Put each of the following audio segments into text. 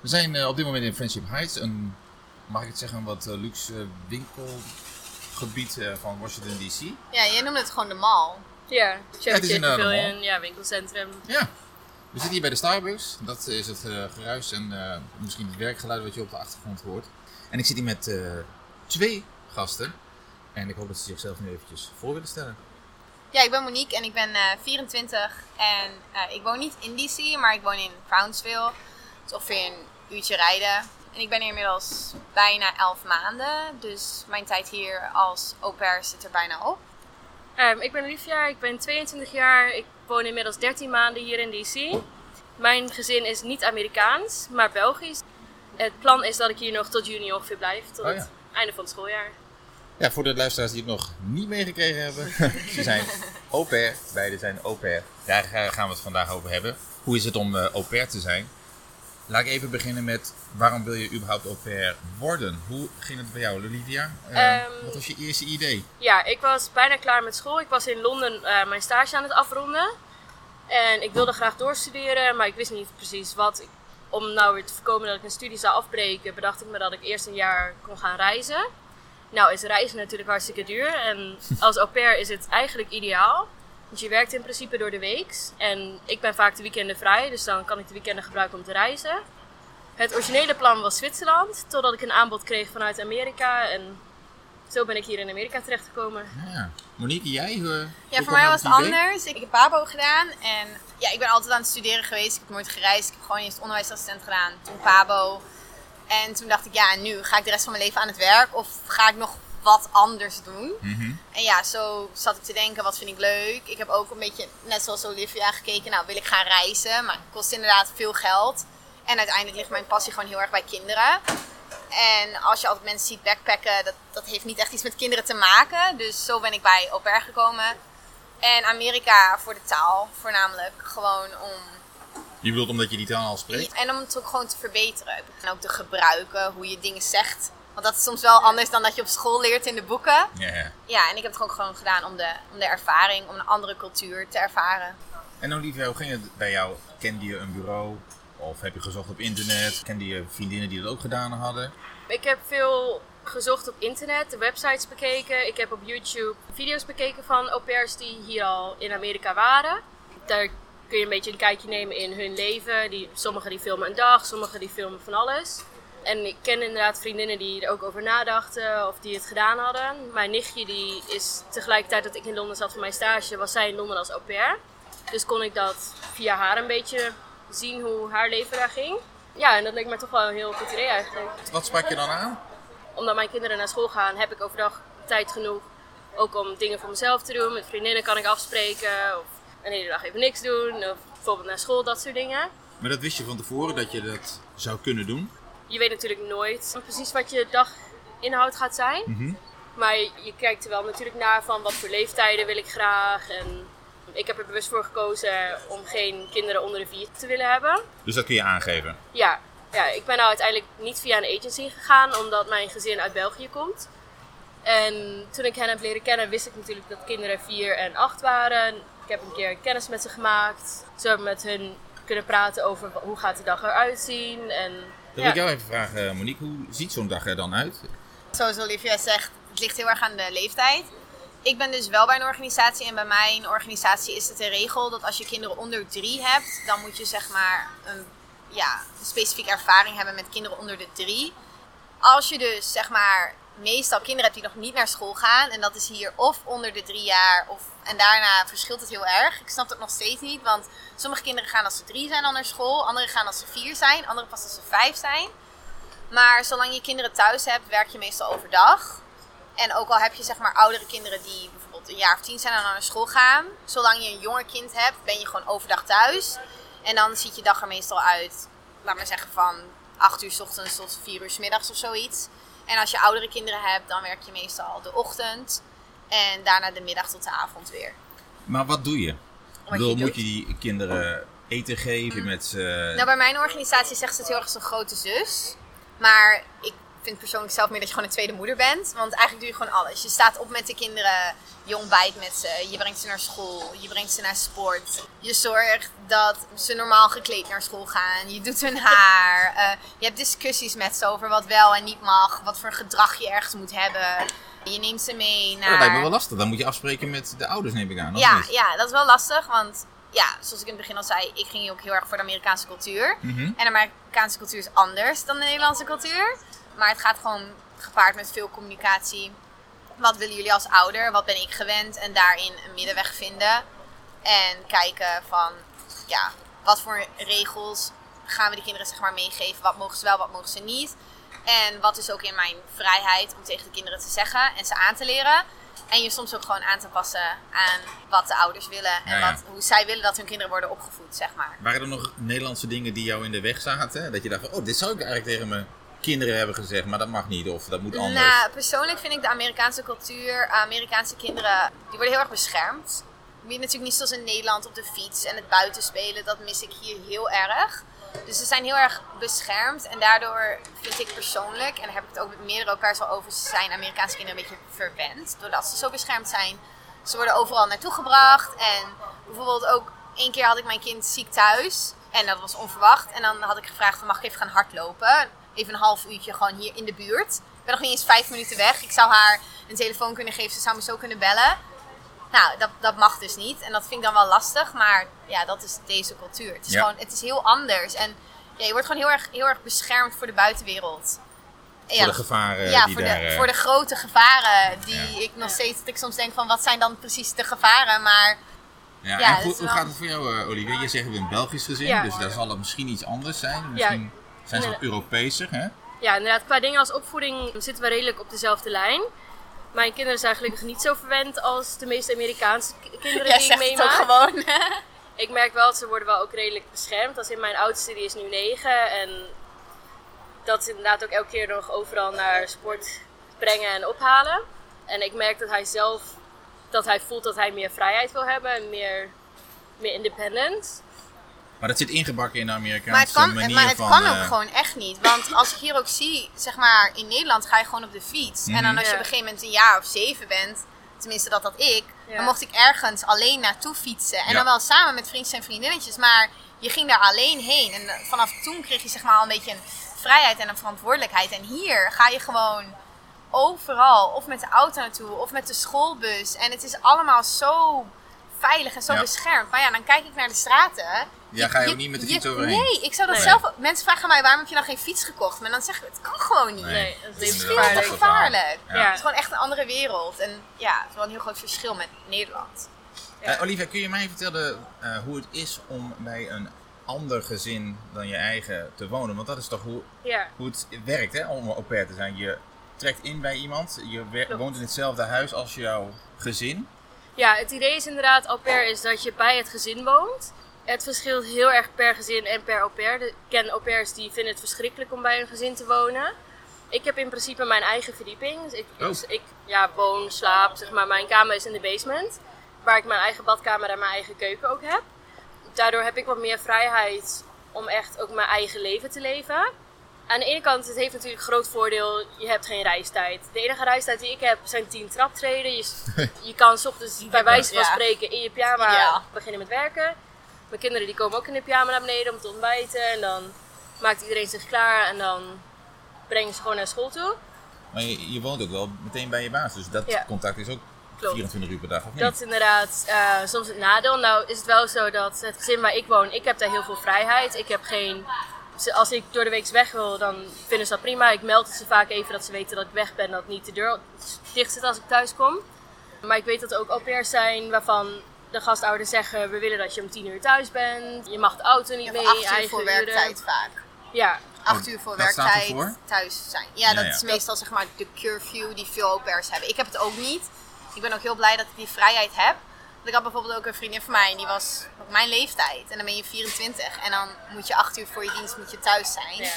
We zijn eh, op dit moment in Friendship Heights, een, mag ik het zeggen, een wat eh, luxe winkelgebied eh, van Washington DC. Ja, jij noemde het gewoon de mall. Ja, inderdaad een Pavilion, ja, winkelcentrum. Ja. We zitten hier bij de Starbucks. Dat is het eh, geruis en eh, misschien het werkgeluid wat je op de achtergrond hoort. En ik zit hier met eh, twee gasten. En ik hoop dat ze zichzelf nu eventjes voor willen stellen. Ja, ik ben Monique en ik ben eh 24 en eh, ik woon niet in DC, maar ik woon in Brownsville. Het is ongeveer een uurtje rijden. En ik ben hier inmiddels bijna 11 maanden, dus mijn tijd hier als au pair zit er bijna op. Ehm, ik ben Olivia, ik ben 22 jaar. Ik woon inmiddels 13 maanden hier in DC. Mijn gezin is niet Amerikaans, maar Belgisch. Het plan is dat ik hier nog tot juni ongeveer blijf, tot Oh ja. het einde van het schooljaar. Ja, voor de luisteraars die het nog niet meegekregen hebben. Ze zijn au pair. Beide zijn au pair. Daar ga- gaan we het vandaag over hebben. Hoe is het om eh, au pair te zijn? Laat ik even beginnen met waarom wil je überhaupt au pair worden? Hoe ging het bij jou, Olivia? Eh, Ehm, wat was je eerste idee? Ja, ik was bijna klaar met school. Ik was in Londen eh, mijn stage aan het afronden. En ik wilde graag doorstuderen, maar ik wist niet precies wat. Om nou weer te voorkomen dat ik een studie zou afbreken, bedacht ik me dat ik eerst een jaar kon gaan reizen. Nou is reizen natuurlijk hartstikke duur en als au pair is het eigenlijk ideaal. Want je werkt in principe door de week en ik ben vaak de weekenden vrij, dus dan kan ik de weekenden gebruiken om te reizen. Het originele plan was Zwitserland, totdat ik een aanbod kreeg vanuit Amerika en zo ben ik hier in Amerika terechtgekomen. Ja. Monique, jij? eh, hoe Ja, voor mij was het anders. Ik heb Pabo gedaan en ja, ik ben altijd aan het studeren geweest. Ik heb nooit gereisd. Ik heb gewoon eerst onderwijsassistent gedaan, toen Pabo. En toen dacht ik, ja, en nu ga ik de rest van mijn leven aan het werk of ga ik nog wat anders doen? Mhm. En ja, zo zat ik te denken, wat vind ik leuk? Ik heb ook een beetje, net zoals Olivia, gekeken, nou wil ik gaan reizen, maar het kost inderdaad veel geld. En uiteindelijk ligt mijn passie gewoon heel erg bij kinderen. En als je altijd mensen ziet backpacken, dat, dat heeft niet echt iets met kinderen te maken. Dus zo ben ik bij au pair gekomen. En Amerika voor de taal, voornamelijk. Gewoon om Je bedoelt omdat je die taal al spreekt? en om het ook gewoon te verbeteren. En ook te gebruiken, hoe je dingen zegt. Want dat is soms wel anders dan dat je op school leert in de boeken. Ja, ja. Ja, en ik heb het ook gewoon gedaan om de, om de ervaring, om een andere cultuur te ervaren. En Olivia, hoe ging het bij jou? Kende je een bureau? Of heb je gezocht op internet? Kende je vriendinnen die dat ook gedaan hadden? Ik heb veel gezocht op internet, de websites bekeken. Ik heb op YouTube video's bekeken van au pairs die hier al in Amerika waren. Daar kun je een beetje een kijkje nemen in hun leven. Die, sommigen die filmen een dag, sommigen die filmen van alles. En ik ken inderdaad vriendinnen die er ook over nadachten of die het gedaan hadden. Mijn nichtje die is tegelijkertijd dat ik in Londen zat voor mijn stage, was zij in Londen als au pair. Dus kon ik dat via haar een beetje zien hoe haar leven daar ging. Ja, en dat leek me toch wel een heel goed idee eigenlijk Wat sprak je dan aan? omdat mijn kinderen naar school gaan, heb ik overdag tijd genoeg. Ook om dingen voor mezelf te doen. Met vriendinnen kan ik afspreken. Of een hele dag even niks doen. Of bijvoorbeeld naar school, dat soort dingen. Maar dat wist je van tevoren dat je dat zou kunnen doen? Je weet natuurlijk nooit precies wat je daginhoud gaat zijn. Mhm. Maar je, kijkt er wel natuurlijk naar van wat voor leeftijden wil ik graag. En ik heb er bewust voor gekozen om geen kinderen onder de vier te willen hebben. Dus dat kun je aangeven? Ja, ja, ik ben nou uiteindelijk niet via een agency gegaan, omdat mijn gezin uit België komt. En toen ik hen heb leren kennen, wist ik natuurlijk dat kinderen 4 en 8 waren. Ik heb een keer kennis met ze gemaakt. Zo met hun kunnen praten over hoe gaat de dag eruit zien. En. Wil ik jou even vragen, eh, Monique, hoe ziet zo'n dag er dan uit? Zoals Olivia zegt, het ligt heel erg aan de leeftijd. Ik ben dus wel bij een organisatie en bij mijn organisatie is het de regel dat als je kinderen onder drie hebt, dan moet je zeg maar een, ja, een specifieke ervaring hebben met kinderen onder de drie. Als je dus zeg maar meestal kinderen hebt die nog niet naar school gaan en dat is hier of onder de drie jaar of en daarna verschilt het heel erg. Ik snap het nog steeds niet, want sommige kinderen gaan als ze drie zijn al naar school, andere gaan als ze vier zijn, andere pas als ze vijf zijn. Maar zolang je kinderen thuis hebt, werk je meestal overdag. En ook al heb je zeg maar oudere kinderen die bijvoorbeeld een jaar of tien zijn en dan naar school gaan. Zolang je een jonger kind hebt, ben je gewoon overdag thuis. En dan ziet je dag er meestal uit, laat maar zeggen van 8 uur s ochtends tot 4 uur s middags of zoiets. En als je oudere kinderen hebt, dan werk je meestal de ochtend. En daarna de middag tot de avond weer. Maar wat doe je? Wat bedoel, je moet je die kinderen eten geven met ze? Nou, bij mijn organisatie zegt ze het heel erg als een grote zus. Maar ik vind persoonlijk zelf meer dat je gewoon een tweede moeder bent. Want eigenlijk doe je gewoon alles. Je staat op met de kinderen, je ontbijt met ze, je brengt ze naar school, je brengt ze naar sport. Je zorgt dat ze normaal gekleed naar school gaan. Je doet hun haar. eh, je hebt discussies met ze over wat wel en niet mag. Wat voor gedrag je ergens moet hebben. Je neemt ze mee naar... Dat lijkt me wel lastig. Dan moet je afspreken met de ouders, neem ik aan. Ja, niet? ja, dat is wel lastig, want ja, zoals ik in het begin al zei, ik ging ook heel erg voor de Amerikaanse cultuur. Mhm. En de Amerikaanse cultuur is anders dan de Nederlandse cultuur. Maar het gaat gewoon gepaard met veel communicatie. Wat willen jullie als ouder? Wat ben ik gewend? En daarin een middenweg vinden. En kijken van, ja, wat voor regels gaan we de kinderen zeg maar meegeven? Wat mogen ze wel, wat mogen ze niet? En wat is ook in mijn vrijheid om tegen de kinderen te zeggen en ze aan te leren. En je soms ook gewoon aan te passen aan wat de ouders willen. En Ja, ja. Wat, hoe zij willen dat hun kinderen worden opgevoed, zeg maar. Waren er nog Nederlandse dingen die jou in de weg zaten? Dat je dacht van, oh, dit zou ik eigenlijk tegen mijn kinderen hebben gezegd, maar dat mag niet of dat moet anders. Nou, persoonlijk vind ik de Amerikaanse cultuur, Amerikaanse kinderen, die worden heel erg beschermd. Natuurlijk niet zoals in Nederland op de fiets en het buitenspelen, dat mis ik hier heel erg. Dus ze zijn heel erg beschermd en daardoor vind ik persoonlijk, en daar heb ik het ook met meerdere elkaar al over, zijn Amerikaanse kinderen een beetje verwend. Doordat ze zo beschermd zijn. Ze worden overal naartoe gebracht en bijvoorbeeld ook één keer had ik mijn kind ziek thuis en dat was onverwacht. En dan had ik gevraagd mag ik even gaan hardlopen? Even een half uurtje gewoon hier in de buurt. Ik ben nog niet eens vijf minuten weg. Ik zou haar een telefoon kunnen geven, ze zou me zo kunnen bellen. Nou, dat, dat mag dus niet. En dat vind ik dan wel lastig. Maar ja, dat is deze cultuur. Het is Ja. gewoon, het is heel anders. En ja, je wordt gewoon heel erg, heel erg beschermd voor de buitenwereld. En Voor ja, de gevaren ja, die voor, daar... de, eh, voor de grote gevaren. Die Ja. ik nog steeds, dat ik soms denk van wat zijn dan precies de gevaren. Maar Ja, Ja, en hoe, hoe gaat het voor jou, eh, Olivia? Je zegt we een Belgisch gezin, Ja. dus daar zal het misschien iets anders zijn. Misschien zijn ze wat Europeeser, hè? Ja, inderdaad, qua dingen als opvoeding zitten we redelijk op dezelfde lijn. Mijn kinderen zijn gelukkig niet zo verwend als de meeste Amerikaanse ki- kinderen jij die ik meemaak. gewoon. Ik merk wel dat ze worden wel ook redelijk beschermd. Als in mijn oudste, die is nu 9 en dat ze inderdaad ook elke keer nog overal naar sport brengen en ophalen. En ik merk dat hij zelf, dat hij voelt dat hij meer vrijheid wil hebben en meer, meer independent. Maar dat zit ingebakken in de Amerikaanse Maar het kan, manier maar het van... kan eh, ook gewoon echt niet. Want als ik hier ook zie, zeg maar, in Nederland ga je gewoon op de fiets. En dan als je op een gegeven moment een jaar of zeven bent, tenminste dat had ik, Ja. dan mocht ik ergens alleen naartoe fietsen. En Ja. dan wel samen met vriendjes en vriendinnetjes, maar je ging daar alleen heen. En eh, vanaf toen kreeg je zeg maar al een beetje een vrijheid en een verantwoordelijkheid. En hier ga je gewoon overal, of met de auto naartoe, of met de schoolbus. En het is allemaal zo veilig en zo Ja. beschermd. Maar ja, dan kijk ik naar de straten. Ja, ga je ook niet met de fiets overheen? Nee, ik zou dat Nee. zelf... Mensen vragen mij, waarom heb je dan geen fiets gekocht? Maar dan zeg ik, het kan gewoon niet. Nee. Het is veel te gevaarlijk. Ja. Het is gewoon echt een andere wereld. En ja, het is wel een heel groot verschil met Nederland. Ja. Eh, Olivia, kun je mij vertellen eh, hoe het is om bij een ander gezin dan je eigen te wonen? Want dat is toch hoe, Ja, hoe het werkt, hè, om au pair te zijn. Je trekt in bij iemand, je Klopt. woont in hetzelfde huis als jouw gezin. Ja, het idee is inderdaad au pair is dat je bij het gezin woont. Het verschilt heel erg per gezin en per au pair. De- Ik ken au pairs die vinden het verschrikkelijk om bij een gezin te wonen. Ik heb in principe mijn eigen verdieping. Dus ik, Oh. ik, ik, ja, woon, slaap, zeg maar. Mijn kamer is in de basement. Waar ik mijn eigen badkamer en mijn eigen keuken ook heb. Daardoor heb ik wat meer vrijheid om echt ook mijn eigen leven te leven. Aan de ene kant, het heeft natuurlijk een groot voordeel, je hebt geen reistijd. De enige reistijd die ik heb zijn 10 traptreden. Je, je kan 's ochtends bij wijze van spreken in je pyjama beginnen met werken. Mijn kinderen die komen ook in de pyjama naar beneden om te ontbijten. En dan maakt iedereen zich klaar en dan brengen ze gewoon naar school toe. Maar je, je woont ook wel meteen bij je baas, dus dat Ja. contact is ook Klopt. 24 uur per dag, of niet? Dat is inderdaad eh, soms het nadeel. Nou is het wel zo dat het gezin waar ik woon, ik heb daar heel veel vrijheid. Ik heb geen... Als ik door de week weg wil, dan vinden ze dat prima. Ik meld het ze vaak even dat ze weten dat ik weg ben. Dat niet de deur dicht zit als ik thuis kom. Maar ik weet dat er ook au pairs zijn waarvan de gastouders zeggen... We willen dat je om 10 uur thuis bent. Je mag de auto niet Je mee. hebt acht uur voor uren. werktijd vaak. Ja, Acht uur voor dat staat werktijd ervoor? thuis zijn. Ja, Ja, dat ja. is meestal zeg maar de curfew die veel au pairs hebben. Ik heb het ook niet. Ik ben ook heel blij dat ik die vrijheid heb. Want ik had bijvoorbeeld ook een vriendin van mij, die was op mijn leeftijd. En dan ben je 24 en dan moet je acht uur voor je dienst moet je thuis zijn. ja.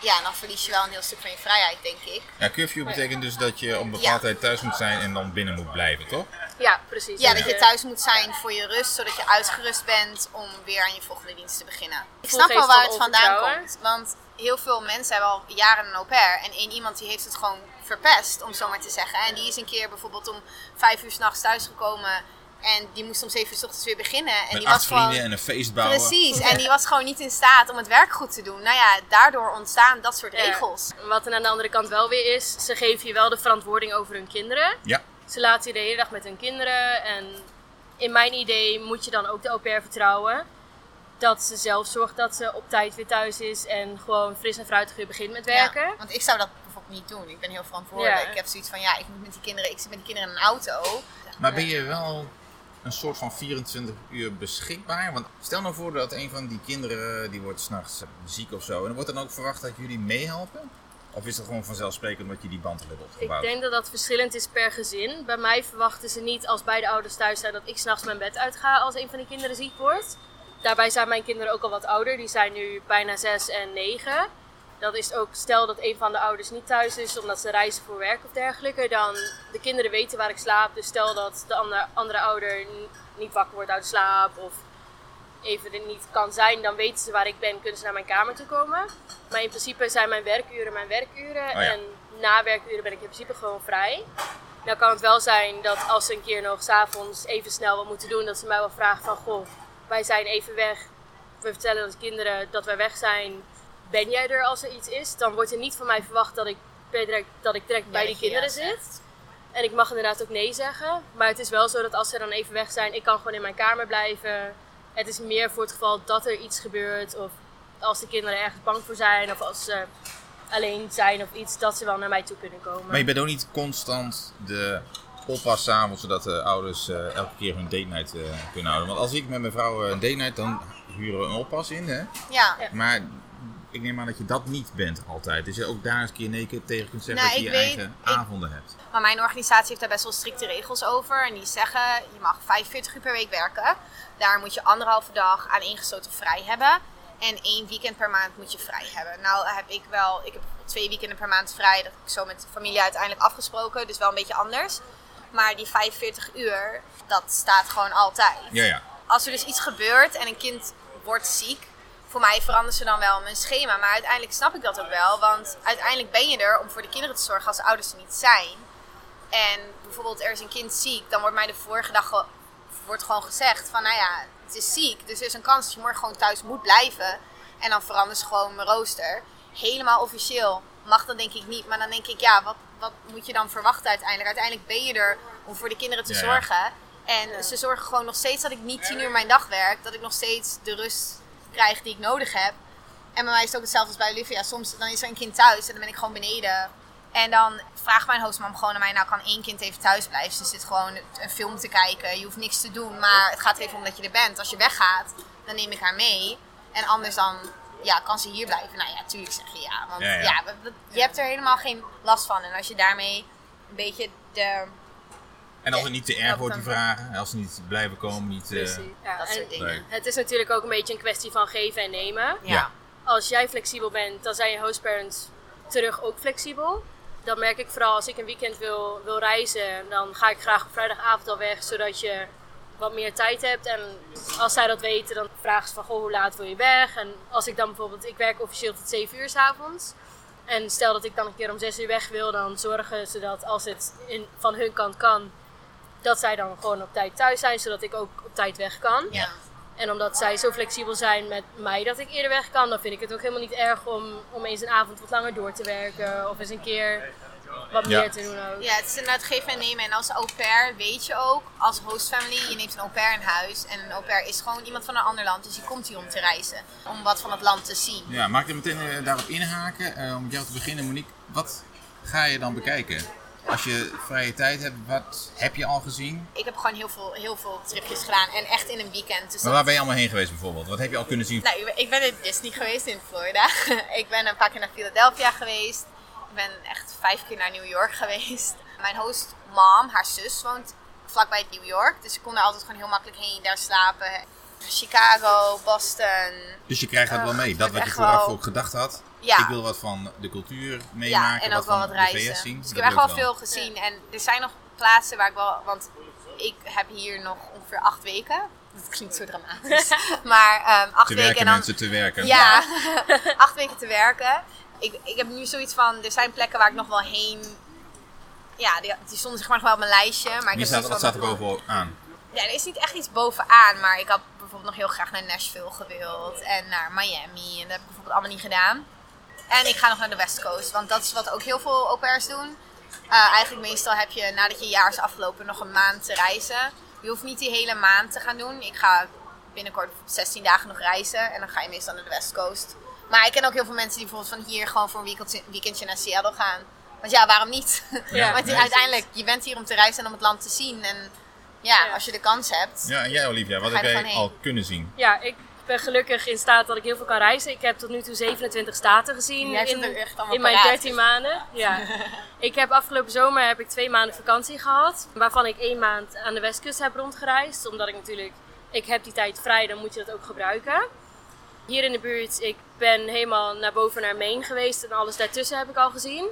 Ja, en dan verlies je wel een heel stuk van je vrijheid, denk ik. Ja, curfew betekent dus dat je op een bepaalde Ja. tijd thuis moet zijn en dan binnen moet blijven, toch? Ja, precies. Ja, dat je thuis moet zijn voor je rust, zodat je uitgerust bent om weer aan je volgende dienst te beginnen. Ik snap wel waar het vandaan komt. Want heel veel mensen hebben al jaren een au pair. En één iemand die heeft het gewoon verpest, om zo maar te zeggen. En die is een keer bijvoorbeeld om vijf uur s'nachts thuisgekomen. En die moest om zeven uur s ochtends weer beginnen. En Met die acht was gewoon... vrienden en een feest bouwen. Precies, en die was gewoon niet in staat om het werk goed te doen. Nou ja, daardoor ontstaan dat soort Ja. regels. Wat er aan de andere kant wel weer is, ze geven je wel de verantwoording over hun kinderen. Ja, Ze laten je de hele dag met hun kinderen. En in mijn idee moet je dan ook de au pair vertrouwen. Dat ze zelf zorgt dat ze op tijd weer thuis is en gewoon fris en fruitig weer begint met werken. Ja, want ik zou dat bijvoorbeeld niet doen. Ik ben heel verantwoordelijk. Ja. Ik heb zoiets van, ja, ik moet met die kinderen, ik zit met die kinderen in een auto. maar ben je wel een soort van 24 uur beschikbaar? Want stel nou voor dat een van die kinderen, die wordt s'nachts ziek of zo. En wordt dan ook verwacht dat jullie meehelpen? Of is dat gewoon vanzelfsprekend omdat je die band hebt Ik opgebouwd? denk dat dat verschillend is per gezin. Bij mij verwachten ze niet als beide ouders thuis zijn dat ik s'nachts mijn bed uitga als een van de kinderen ziek wordt. Daarbij zijn mijn kinderen ook al wat ouder. Die zijn nu bijna 6 en 9. Dat is ook, stel dat een van de ouders niet thuis is omdat ze reizen voor werk of dergelijke, dan de kinderen weten waar ik slaap. Dus stel dat de andere, andere ouder niet wakker wordt uit slaap of even er niet kan zijn, dan weten ze waar ik ben, kunnen ze naar mijn kamer toe komen. Maar in principe zijn mijn werkuren mijn werkuren Oh ja. en na werkuren ben ik in principe gewoon vrij. Nou kan het wel zijn dat als ze een keer nog s'avonds even snel wat moeten doen, dat ze mij wel vragen van goh, wij zijn even weg. We vertellen de kinderen dat wij weg zijn. Ben jij er als er iets is? Dan wordt er niet van mij verwacht dat ik, per direct, dat ik direct bij die ja kinderen zit. En ik mag inderdaad ook nee zeggen. Maar het is wel zo dat als ze dan even weg zijn, ik kan gewoon in mijn kamer blijven. Het is meer voor het geval dat er iets gebeurt. Of als de kinderen ergens bang voor zijn. Of als ze alleen zijn of iets, dat ze wel naar mij toe kunnen komen. Maar je bent ook niet constant de oppas s'avonds, zodat de ouders eh, elke keer hun date night eh, kunnen houden. Want als ik met mijn vrouw eh, een date night, dan huren we een oppas in, hè? Ja. Ja. Maar ik neem aan dat je dat niet bent altijd. Dus je ook daar eens een keer nee keer tegen kunt zeggen Nou, dat je je weet- eigen ik- avonden hebt. Maar mijn organisatie heeft daar best wel strikte regels over. En die zeggen, je mag 45 uur per week werken. Daar moet je anderhalve dag aan ingesloten vrij hebben. En één weekend per maand moet je vrij hebben. Nou heb ik wel, ik heb twee weekenden per maand vrij. Dat heb ik zo met de familie uiteindelijk afgesproken. Dus wel een beetje anders. Maar die 45 uur, dat staat gewoon altijd. Ja, ja. Als er dus iets gebeurt en een kind wordt ziek, voor mij veranderen ze dan wel mijn schema. Maar uiteindelijk snap ik dat ook wel. Want uiteindelijk ben je er om voor de kinderen te zorgen als de ouders er niet zijn. En bijvoorbeeld er is een kind ziek, dan wordt mij de vorige dag ge- wordt gewoon gezegd van nou ja, het is ziek. Dus er is een kans dat je morgen gewoon thuis moet blijven. En dan veranderen ze gewoon mijn rooster. Helemaal officieel mag dat denk ik niet. Maar dan denk ik, ja, wat, wat moet je dan verwachten uiteindelijk? Uiteindelijk ben je er om voor de kinderen te Ja, ja. zorgen. En ze zorgen gewoon nog steeds dat ik niet tien uur mijn dag werk. Dat ik nog steeds de rust krijg die ik nodig heb. En bij mij is het ook hetzelfde als bij Olivia. Soms dan is er een kind thuis en dan ben ik gewoon beneden. En dan vraagt mijn hostmam gewoon aan mij, nou kan één kind even thuis blijven. Ze zit gewoon een film te kijken. Je hoeft niks te doen, maar het gaat even om dat je er bent. Als je weggaat, dan neem ik haar mee. En anders dan, ja, kan ze hier blijven. Nou ja, tuurlijk zeg je ja. Want Ja, je hebt er helemaal geen last van. En als je daarmee een beetje de... En als het niet te erg wordt, die vragen. Als ze niet blijven komen, niet... eh, Precies. Ja, dat soort dingen. Nee. Het is natuurlijk ook een beetje een kwestie van geven en nemen. Ja. Als jij flexibel bent, dan zijn je hostparents terug ook flexibel. Dat merk ik vooral als ik een weekend wil, wil reizen. Dan ga ik graag op vrijdagavond al weg, zodat je wat meer tijd hebt. En als zij dat weten, dan vragen ze van, goh, hoe laat wil je weg? En als ik dan bijvoorbeeld, ik werk officieel tot 7 uur 's avonds. En stel dat ik dan een keer om 6 uur weg wil, dan zorgen ze dat als het in, van hun kant kan, dat zij dan gewoon op tijd thuis zijn, zodat ik ook op tijd weg kan. Ja. En omdat zij zo flexibel zijn met mij dat ik eerder weg kan, dan vind ik het ook helemaal niet erg om, om eens een avond wat langer door te werken. Of eens een keer wat Ja. meer te doen ook. Ja, het is inderdaad geven en nemen. En als au pair weet je ook, als hostfamily, je neemt een au pair in huis. En een au pair is gewoon iemand van een ander land. Dus die komt hier om te reizen. Om wat van het land te zien. Ja, mag ik er meteen eh, daarop inhaken? Eh, om met jou te beginnen, Monique. Wat ga je dan bekijken? Als je vrije tijd hebt, wat heb je al gezien? Ik heb gewoon heel veel, heel veel tripjes gedaan. En echt in een weekend. Dus Maar waar ben je allemaal heen geweest bijvoorbeeld? Wat heb je al kunnen zien? Nou, ik ben- in Disney geweest in Florida. ik ben een paar keer naar Philadelphia geweest. Ik ben echt vijf keer naar New York geweest. Mijn host mom, haar zus, woont vlakbij New York. Dus ik kon er altijd gewoon heel makkelijk heen, daar slapen. Chicago, Boston. Dus je krijgt dat wel mee. het Dat wat je vooraf wel- ook gedacht had. Ja. Ik wil wat van de cultuur meemaken. Ja, en ook wat wel van wat reizen. zien. Dus ik heb echt wel veel gezien. En er zijn nog plaatsen waar ik wel... Want ik heb hier nog ongeveer acht weken. Dat klinkt zo dramatisch. maar ehm, acht Te weken werken en dan mensen, te werken. ja, acht weken te werken. Ik, ik heb nu zoiets van, er zijn plekken waar ik nog wel heen... Ja, die, die stonden zeg maar nog wel op mijn lijstje. Maar ik Wie heb staat, wat staat er bovenaan? Ja, er is niet echt iets bovenaan. Maar ik had bijvoorbeeld nog heel graag naar Nashville gewild. En naar Miami. En dat heb ik bijvoorbeeld allemaal niet gedaan. En ik ga nog naar de West Coast. Want dat is wat ook heel veel au pairs doen. Eh, eigenlijk meestal heb je nadat je jaar is afgelopen nog een maand te reizen. Je hoeft niet die hele maand te gaan doen. Ik ga binnenkort 16 dagen nog reizen. En dan ga je meestal naar de West Coast. Maar ik ken ook heel veel mensen die bijvoorbeeld van hier gewoon voor een weekendje, weekendje naar Seattle gaan. Want ja, waarom niet? Ja. Want Nee, uiteindelijk, je bent hier om te reizen en om het land te zien. En ja, Ja. als je de kans hebt. Ja, en jij Olivia, wat heb jij al kunnen zien? Ja, ik ben gelukkig in staat dat ik heel veel kan reizen. Ik heb tot nu toe 27 staten gezien in, mijn paraat. 13 maanden. Ja. ik heb afgelopen zomer heb ik twee maanden vakantie gehad. Waarvan ik één maand aan de westkust heb rondgereisd. Omdat ik natuurlijk, ik heb die tijd vrij, dan moet je dat ook gebruiken. Hier in de buurt, ik ben helemaal naar boven naar Maine geweest. En alles daartussen heb ik al gezien.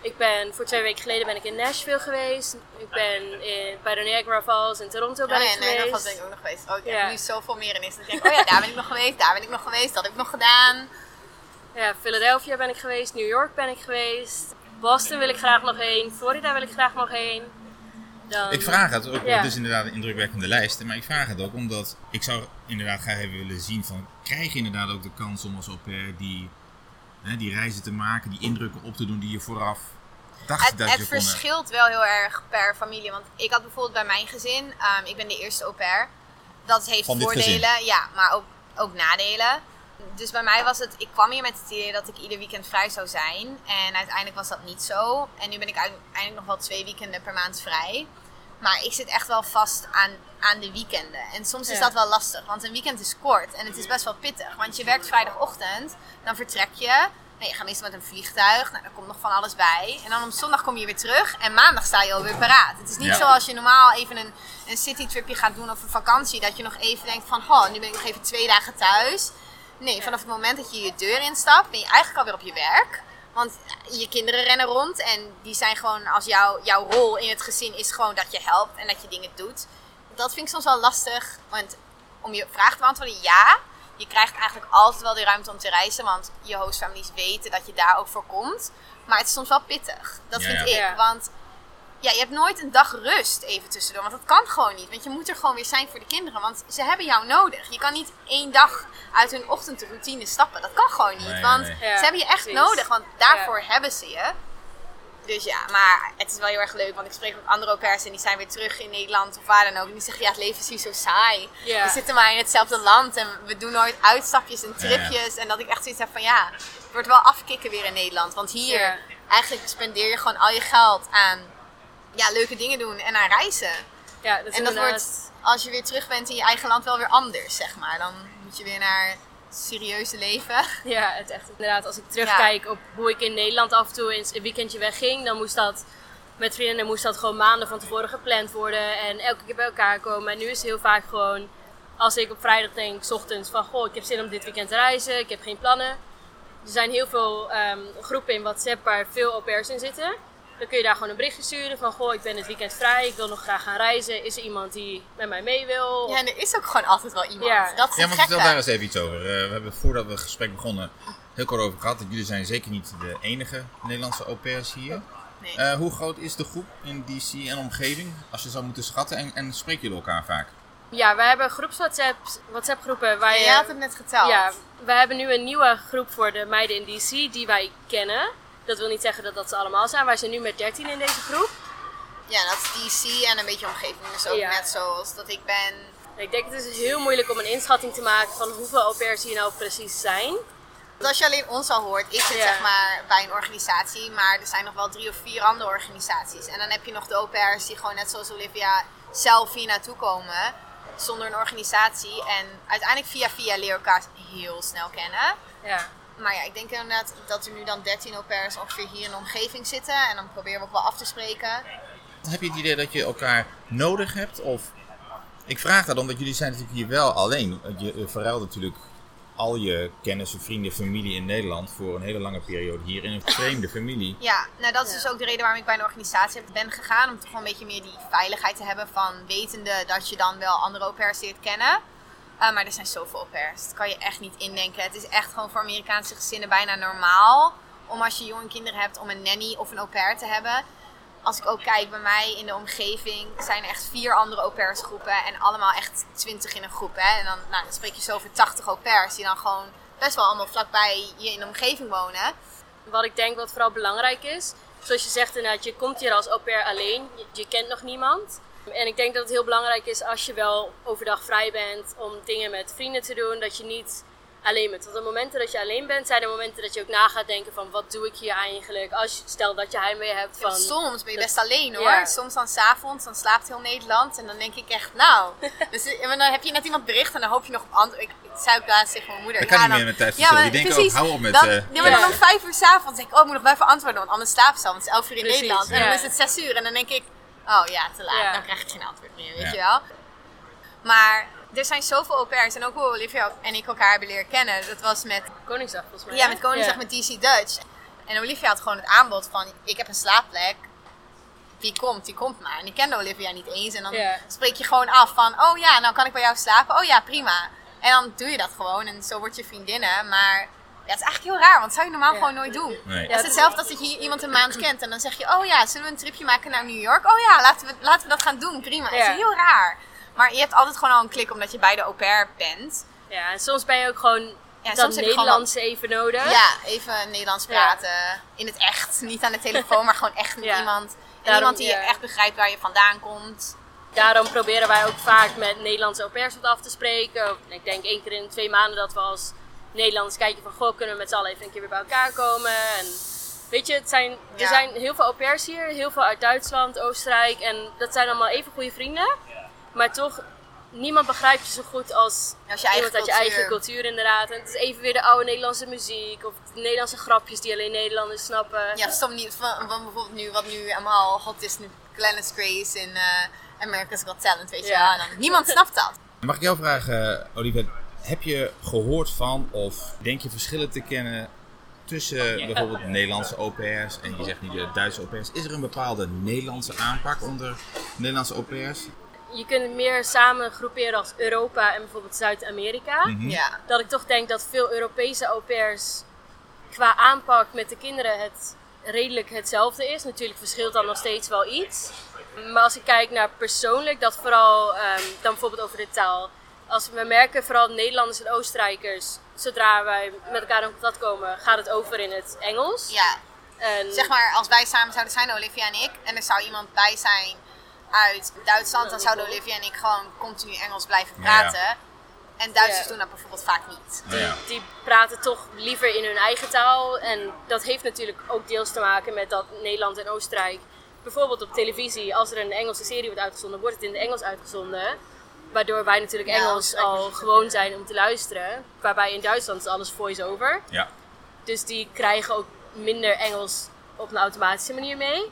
Ik ben, voor twee weken geleden ben ik in Nashville geweest. Ik ben in, bij de Niagara Falls in Toronto ben Oh ik ja, nee, geweest. dat ben ik ook nog geweest. Oh, ik Ja. heb nu zoveel meer in is. Dat ik denk, oh ja, daar ben ik nog geweest, daar ben ik nog geweest, dat heb ik nog gedaan. Ja, Philadelphia ben ik geweest, New York ben ik geweest, Boston wil ik graag nog heen, Florida wil ik graag nog heen. Dan, Ik vraag het ook, Ja. het is inderdaad een indrukwekkende lijst, maar ik vraag het ook omdat ik zou inderdaad graag even willen zien van, krijg je inderdaad ook de kans om als au pair die, hè, die reizen te maken, die indrukken op te doen die je vooraf dacht Het, dat het je kon. verschilt wel heel erg per familie. Want ik had bijvoorbeeld bij mijn gezin, ehm, ik ben de eerste au pair. Dat heeft Van voordelen, ja, maar ook, ook nadelen. Dus bij mij was het, ik kwam hier met het idee dat ik ieder weekend vrij zou zijn. En uiteindelijk was dat niet zo. En nu ben ik uiteindelijk nog wel twee weekenden per maand vrij. Maar ik zit echt wel vast aan, aan de weekenden. En soms is Ja. dat wel lastig, want een weekend is kort en het is best wel pittig. Want je werkt vrijdagochtend, dan vertrek je. Nou, je gaat meestal met een vliegtuig, nou, daar komt nog van alles bij. En dan op zondag kom je weer terug en maandag sta je alweer paraat. Het is niet Ja. zoals je normaal even een, een citytripje gaat doen of een vakantie. Dat je nog even denkt van, oh, nu ben ik nog even twee dagen thuis. Nee, vanaf het moment dat je je deur instapt, ben je eigenlijk alweer op je werk. Want je kinderen rennen rond en die zijn gewoon als jouw jouw rol in het gezin is gewoon dat je helpt en dat je dingen doet. Dat vind ik soms wel lastig, want om je vraag te beantwoorden, ja. Je krijgt eigenlijk altijd wel die ruimte om te reizen, want je hostfamilies weten dat je daar ook voor komt. Maar het is soms wel pittig, dat Ja, vind ja. ik. Want ja, je hebt nooit een dag rust even tussendoor. Want dat kan gewoon niet. Want je moet er gewoon weer zijn voor de kinderen. Want ze hebben jou nodig. Je kan niet één dag uit hun ochtendroutine stappen. Dat kan gewoon niet. Nee, want nee. Ja, ze hebben je echt precies. nodig. Want daarvoor hebben ze je. Dus ja, maar het is wel heel erg leuk. Want ik spreek ook andere au en die zijn weer terug in Nederland of waar dan ook. En die zeggen, ja, het leven is hier zo saai. We zitten maar in hetzelfde land en we doen nooit uitstapjes en Ja, ja. tripjes. En dat ik echt zoiets heb van, ja, het wordt wel afkicken weer in Nederland. Want hier, Ja. eigenlijk spendeer je gewoon al je geld aan ja, leuke dingen doen en aan reizen. Ja, dat is En dat inderdaad- wordt, als je weer terug bent in je eigen land, wel weer anders, zeg maar. Dan moet je weer naar het serieuze leven. Ja, het echt inderdaad. Als ik terugkijk op hoe ik in Nederland af en toe eens een weekendje wegging, dan moest dat met vrienden moest dat gewoon maanden van tevoren gepland worden en elke keer bij elkaar komen. En nu is het heel vaak gewoon, als ik op vrijdag denk, 's ochtends van goh, ik heb zin om dit weekend te reizen, ik heb geen plannen. Er zijn heel veel ehm, groepen in WhatsApp waar veel au pairs in zitten. Dan kun je daar gewoon een berichtje sturen van goh, ik ben het weekend vrij, ik wil nog graag gaan reizen. Is er iemand die met mij mee wil? Ja, en er is ook gewoon altijd wel iemand. Ja. Dat is Ja, maar vertel daar eens even iets over. Eh, we hebben voordat we het gesprek begonnen heel kort over gehad. Dat jullie zijn zeker niet de enige Nederlandse au pairs hier. Nee. Eh, hoe groot is de groep in DC en omgeving, als je zou moeten schatten? En, en spreken jullie elkaar vaak? Ja, we hebben groeps WhatsApp, WhatsApp groepen waar Ja, je... je had het net geteld. Ja, we hebben nu een nieuwe groep voor de meiden in DC die wij kennen. Dat wil niet zeggen dat dat ze allemaal zijn. Wij zijn nu met 13 in deze groep. Ja, dat is DC en een beetje omgeving. Dus ook Ja. net zoals dat ik ben. Ik denk het is heel moeilijk om een inschatting te maken van hoeveel au pairs hier nou precies zijn. Want als je alleen ons al hoort, ik zit Ja. zeg maar bij een organisatie, maar er zijn nog wel drie of vier andere organisaties. En dan heb je nog de au pairs die gewoon net zoals Olivia zelf hier naartoe komen, zonder een organisatie. En uiteindelijk via via leer elkaar heel snel kennen. Ja. Maar ja, ik denk inderdaad dat er nu dan 13 au pairs ongeveer hier in de omgeving zitten. En dan proberen we ook wel af te spreken. Heb je het idee dat je elkaar nodig hebt? Of ik vraag dat omdat jullie zijn natuurlijk hier wel alleen. Je verruilt natuurlijk al je kennissen, vrienden, familie in Nederland voor een hele lange periode hier in een vreemde familie. Ja, nou dat is Ja. dus ook de reden waarom ik bij een organisatie ben gegaan. Om toch wel een beetje meer die veiligheid te hebben van wetende dat je dan wel andere au pairs leert kennen. Uh, maar er zijn zoveel au pairs. Dat kan je echt niet indenken. Het is echt gewoon voor Amerikaanse gezinnen bijna normaal. Om als je jonge kinderen hebt om een nanny of een au pair te hebben. Als ik ook kijk bij mij in de omgeving zijn er echt vier andere au. En allemaal echt twintig in een groep. Hè? En dan, nou, spreek je zo over 80 au pairs die dan gewoon best wel allemaal vlakbij je in de omgeving wonen. Wat ik denk wat vooral belangrijk is, zoals je zegt inderdaad, je komt hier als au pair alleen, je kent nog niemand. En ik denk dat het heel belangrijk is als je wel overdag vrij bent om dingen met vrienden te doen, dat je niet alleen bent. Want op de momenten dat je alleen bent, zijn er momenten dat je ook na gaat denken van wat doe ik hier eigenlijk? Als je, stel dat je heimwee hebt Ja, van... soms ben je best alleen hoor. Ja. Soms dan s'avonds, dan slaapt heel Nederland. En dan denk ik echt, nou. dus, dan heb je net iemand bericht en dan hoop je nog op antwoord. Ik, ik zei ook laatst tegen mijn moeder. Dat kan ja, niet dan, meer met tijdverschil. Die denken ook, hou op met, Dan, eh, ja, maar dan Ja. om vijf uur s'avonds denk ik, oh, ik moet nog wel even antwoorden. Want anders slaap ze al. Want het is elf uur in Precies, Nederland. En dan ja. is het zes uur. En dan denk ik, oh ja, te laat. Ja. Dan krijg ik geen antwoord meer, weet Ja. je wel. Maar er zijn zoveel au pairs. En ook hoe Olivia en ik elkaar hebben leren kennen. Dat was met Koningsdag volgens mij. ja, met Koningsdag Ja. met DC Dutch. En Olivia had gewoon het aanbod van, ik heb een slaapplek. Wie komt, die komt maar. En ik kende Olivia niet eens. En dan Ja. spreek je gewoon af van, oh ja, nou kan ik bij jou slapen. Oh ja, prima. En dan doe je dat gewoon. En zo word je vriendinnen. Maar ja, het is eigenlijk heel raar, want dat zou je normaal Ja. gewoon nooit doen. Nee. Ja, het is hetzelfde als dat je hier iemand een maand kent. En dan zeg je, oh ja, zullen we een tripje maken naar New York? Oh ja, laten we, laten we dat gaan doen. Prima. Het is heel raar. Maar je hebt altijd gewoon al een klik omdat je bij de au pair bent. Ja, en soms ben je ook gewoon Ja, soms heb je gewoon Nederlandse even nodig. Ja, even Nederlands praten. In het echt. Niet aan de telefoon, maar gewoon echt met Ja. iemand. En Daarom, iemand die ja. je echt begrijpt waar je vandaan komt. Daarom proberen wij ook vaak met Nederlandse au pairs wat af te spreken. Ik denk één keer in twee maanden dat we als Nederlanders kijken van... Goh, kunnen we met z'n allen even een keer weer bij elkaar komen? En weet je, het zijn, er Ja. zijn heel veel au pairs hier. Heel veel uit Duitsland, Oostenrijk. En dat zijn allemaal even goede vrienden. Maar toch, niemand begrijpt je zo goed als, Als je iemand uit je cultuur. eigen cultuur inderdaad. En het is even weer de oude Nederlandse muziek. Of de Nederlandse grapjes die alleen Nederlanders snappen. Ja, stom niet van, van bijvoorbeeld nu, wat nu allemaal hot is. Nu Glennis Grace in eh, America's Got Talent, weet je Ja. wel. En dan, niemand snapt dat. Mag ik jou vragen, Olivia, heb je gehoord van of denk je verschillen te kennen tussen bijvoorbeeld Nederlandse au pairs en je zegt nu de Duitse au pairs? Is er een bepaalde Nederlandse aanpak onder Nederlandse au pairs? Je kunt het meer samen groeperen als Europa en bijvoorbeeld Zuid-Amerika. Mhm. Ja. dat ik toch denk dat veel Europese au pairs qua aanpak met de kinderen het redelijk hetzelfde is. Natuurlijk verschilt dan nog steeds wel iets. Maar als ik kijk naar persoonlijk, dat vooral ehm, dan bijvoorbeeld over de taal. Als we merken, vooral Nederlanders en Oostenrijkers, zodra wij met elkaar in contact komen, gaat het over in het Engels. ja. En, Zeg maar, als wij samen zouden zijn, Olivia en ik, en er zou iemand bij zijn uit Duitsland, dan zouden Olivia en ik gewoon continu Engels blijven Ja, ja. praten. En Duitsers Ja. doen dat bijvoorbeeld vaak niet. Ja. die praten toch liever in hun eigen taal. En dat heeft natuurlijk ook deels te maken met dat Nederland en Oostenrijk. Bijvoorbeeld op televisie, als er een Engelse serie wordt uitgezonden, wordt het in het Engels uitgezonden. Waardoor wij natuurlijk Engels al gewoon zijn om te luisteren. Waarbij in Duitsland is alles voice-over. Ja. Dus die krijgen ook minder Engels op een automatische manier mee.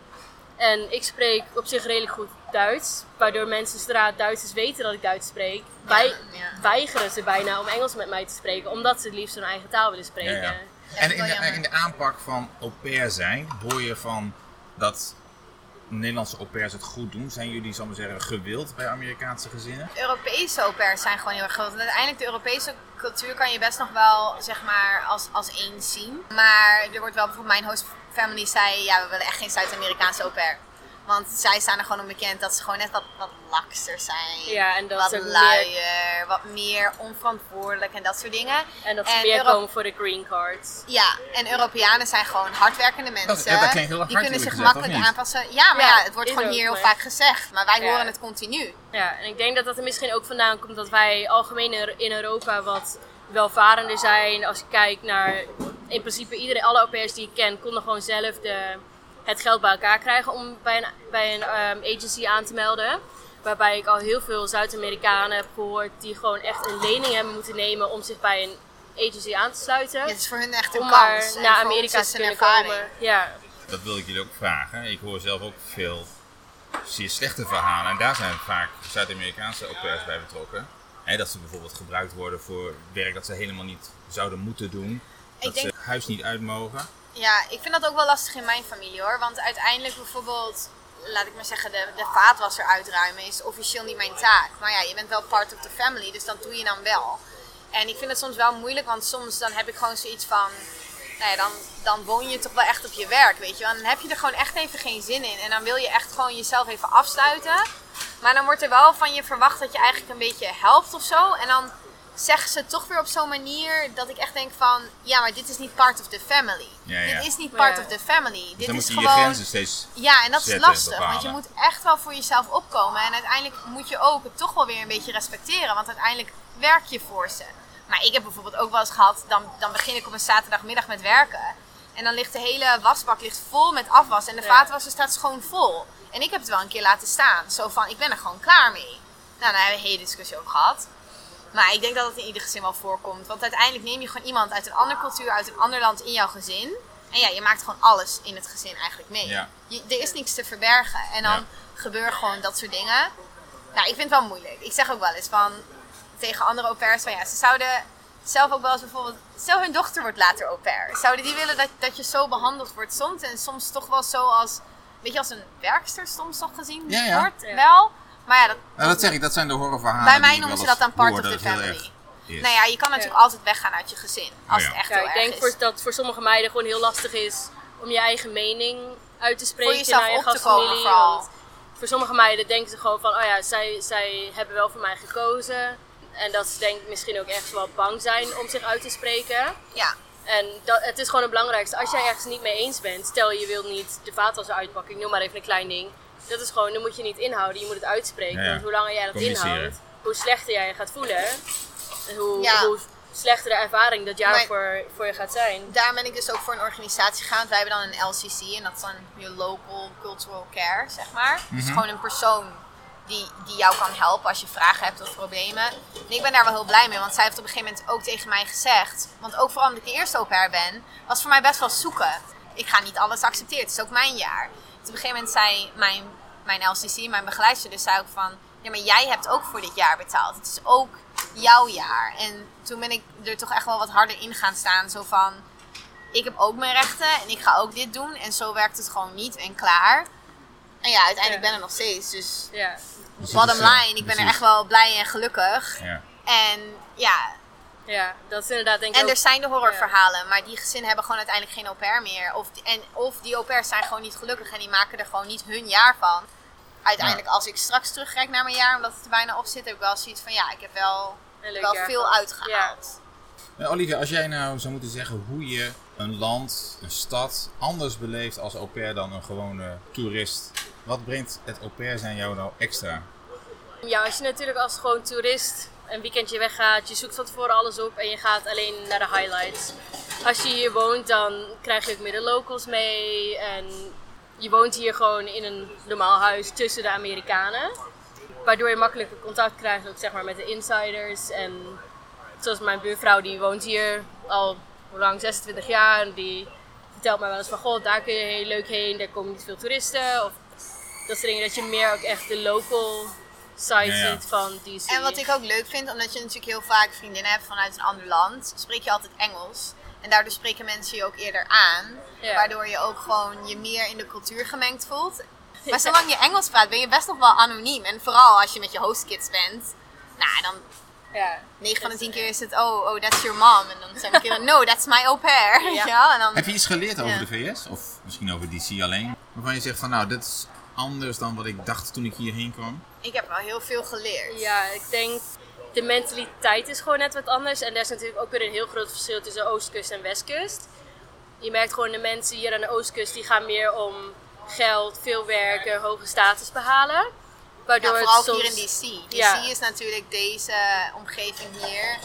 En ik spreek op zich redelijk goed Duits. Waardoor mensen zodra Duitsers weten dat ik Duits spreek, wij, ja. weigeren ze bijna om Engels met mij te spreken. Omdat ze het liefst hun eigen taal willen spreken. Ja, En in de, in de aanpak van au pair zijn, hoor je van dat Nederlandse au pairs het goed doen? Zijn jullie, zal maar zeggen, gewild bij Amerikaanse gezinnen? Europese au pairs zijn gewoon heel erg. Want uiteindelijk de Europese cultuur kan je best nog wel, zeg maar, als, als één zien. Maar er wordt wel bijvoorbeeld, mijn host family zei, ja, we willen echt geen Zuid-Amerikaanse au pair. Want zij staan er gewoon om bekend dat ze gewoon net wat, wat lakser zijn. Ja, en dat wat ze ook meer- luier, wat meer onverantwoordelijk en dat soort dingen. En dat ze En meer Euro- komen voor de green cards. Ja, en Europeanen zijn gewoon hardwerkende mensen. ja, dat klinkt heel erg Die kunnen zich gezegd, makkelijk aanpassen. Ja, maar Ja, ja, het wordt gewoon hier heel vaak gezegd. Maar wij Ja. horen het continu. Ja, en ik denk dat dat er misschien ook vandaan komt dat wij algemeen in- Europa wat welvarender zijn. Als je kijkt naar, in principe iedereen, alle au pairs die ik ken, konden gewoon zelf de, het geld bij elkaar krijgen om bij een, bij een ehm, agency aan te melden. Waarbij ik al heel veel Zuid-Amerikanen heb gehoord die gewoon echt een lening hebben moeten nemen om zich bij een agency aan te sluiten. Ja, het is voor hun echt een om kans. voor naar Amerika te kunnen ervaring. komen. Ja, Dat wil ik jullie ook vragen. Ik hoor zelf ook veel zeer slechte verhalen. En daar zijn vaak Zuid-Amerikaanse au bij betrokken. Hè, dat ze bijvoorbeeld gebruikt worden voor werk dat ze helemaal niet zouden moeten doen. Dat denk- ze huis niet uit mogen. Ja, ik vind dat ook wel lastig in mijn familie hoor. Want uiteindelijk bijvoorbeeld, laat ik maar zeggen, de, de vaatwasser uitruimen is officieel niet mijn taak. Maar ja, je bent wel part of the family, dus dat doe je dan wel. En ik vind het soms wel moeilijk, want soms dan heb ik gewoon zoiets van... Nou ja, dan, dan woon je toch wel echt op je werk, weet je. En dan heb je er gewoon echt even geen zin in. En dan wil je echt gewoon jezelf even afsluiten. Maar dan wordt er wel van je verwacht dat je eigenlijk een beetje helpt of zo. En dan zeggen ze het toch weer op zo'n manier dat ik echt denk van... Ja, maar dit is niet part of the family. Ja, ja. Dit is niet part Ja. of the family. Dus dit dan is moet je je gewoon... grenzen steeds... Ja, en dat is lastig. Want je moet echt wel voor jezelf opkomen. En uiteindelijk moet je ook het toch wel weer een beetje respecteren. Want uiteindelijk werk je voor ze. Maar ik heb bijvoorbeeld ook wel eens gehad, dan, dan begin ik op een zaterdagmiddag met werken. En dan ligt de hele wasbak ligt vol met afwas. En de Ja. vaatwasser staat schoon vol. En ik heb het wel een keer laten staan. Zo van, ik ben er gewoon klaar mee. Nou, daar hebben we een hele discussie over gehad. Maar ik denk dat het in ieder gezin wel voorkomt. Want uiteindelijk neem je gewoon iemand uit een andere cultuur, uit een ander land in jouw gezin. En ja, je maakt gewoon alles in het gezin eigenlijk mee. Ja. Je, er is niks te verbergen. En dan Ja. gebeuren gewoon dat soort dingen. Nou, ik vind het wel moeilijk. Ik zeg ook wel eens van tegen andere au pairs van ja, ze zouden zelf ook wel eens bijvoorbeeld, stel hun dochter wordt later au pair. Zouden die willen dat, dat je zo behandeld wordt soms? En soms toch wel zo als, weet je, als een werkster soms toch gezien Ja, ja. wordt? Ja. Wel. Maar ja, dat, Nou, dat zeg ik, dat zijn de horrorverhalen. bij mij noemen ze dat dan part hoor, of the family. erg is. Nou ja, je kan natuurlijk altijd weggaan uit je gezin. Als Oh ja. het echt Ja, heel ik erg denk is. voor, dat voor sommige meiden gewoon heel lastig is om je eigen mening uit te spreken jezelf naar je op te gastfamilie. komen vooral. want voor sommige meiden denken ze gewoon van, oh ja, zij, zij hebben wel voor mij gekozen. En dat ze denk ik misschien ook echt wel bang zijn om zich uit te spreken. Ja, En dat, het is gewoon het belangrijkste. Als jij ergens niet mee eens bent, stel je wilt niet de vaatwasser uitpakken, ik noem maar even een klein ding. Dat is gewoon, dan moet je niet inhouden, je moet het uitspreken. Ja, ja. Want hoe langer jij dat inhoudt, hoe slechter jij je gaat voelen. En hoe, Ja. hoe slechter de ervaring dat jaar voor, voor je gaat zijn. daar ben ik dus ook voor een organisatie gegaan. Wij hebben dan een LCC en dat is dan je Local Cultural Care, zeg maar. Dus gewoon een persoon die, die jou kan helpen als je vragen hebt of problemen. En ik ben daar wel heel blij mee, want zij heeft op een gegeven moment ook tegen mij gezegd, want ook vooral omdat ik de eerste au pair ben, was voor mij best wel zoeken. Ik ga niet alles accepteren, het is ook mijn jaar. Op een gegeven moment zei mijn, mijn LCC, mijn begeleidster, dus zei ook van, ja maar jij hebt ook voor dit jaar betaald. Het is ook jouw jaar. En toen ben ik er toch echt wel wat harder in gaan staan, zo van, ik heb ook mijn rechten en ik ga ook dit doen. En zo werkt het gewoon niet en klaar. En ja, uiteindelijk Ja. ben ik nog steeds. Dus Ja. Bottom line, ik ben er echt wel blij en gelukkig. Ja. En ja, ja, dat is inderdaad denk ik en ook- er zijn de horrorverhalen, maar die gezinnen hebben gewoon uiteindelijk geen au pair meer. Of, die- en, of die au pairs zijn gewoon niet gelukkig en die maken er gewoon niet hun jaar van. Uiteindelijk, als ik straks terugkijk naar mijn jaar, omdat het er bijna op zit, heb ik wel zoiets van ja, ik heb wel, wel veel uitgehaald. Eh, Olivia, als jij nou zou moeten zeggen hoe je een land, een stad anders beleeft als au pair dan een gewone toerist. Wat brengt het au pair zijn jou nou extra? Ja, als je natuurlijk als gewoon toerist een weekendje weggaat, je zoekt van tevoren alles op en je gaat alleen naar de highlights. Als je hier woont, dan krijg je ook meer de locals mee en je woont hier gewoon in een normaal huis tussen de Amerikanen. Waardoor je makkelijker contact krijgt ook zeg maar met de insiders en zoals mijn buurvrouw die woont hier al lang 26 jaar die vertelt mij wel eens van goh daar kun je heel leuk heen, daar komen niet veel toeristen of dat soort dingen dat je meer ook echt de local Ja, ja. ziet van DC. En wat ik ook leuk vind, omdat je natuurlijk heel vaak vriendinnen hebt vanuit een ander land, spreek je altijd Engels. En daardoor spreken mensen je ook eerder aan. Ja. Waardoor je ook gewoon je meer in de cultuur gemengd voelt. Maar zolang je Engels praat, ben je best nog wel anoniem. En vooral als je met je hostkids bent. Nou, dan ja. 9 van de 10 keer is het, oh, oh, that's your mom. En dan zijn de kinderen, no, that's my au pair. Ja. Ja. en dan, Heb je iets geleerd over Ja. de VS? Of misschien over DC alleen? Waarvan je zegt van nou, dit is anders dan wat ik dacht toen ik hierheen kwam. ik heb wel heel veel geleerd. ja, ik denk de mentaliteit is gewoon net wat anders. En daar is natuurlijk ook weer een heel groot verschil tussen Oostkust en Westkust. Je merkt gewoon de mensen hier aan de Oostkust die gaan meer om geld, veel werken, hoge status behalen. Waardoor Ja, het vooral soms... hier in DC. DC Ja. is natuurlijk, deze omgeving hier,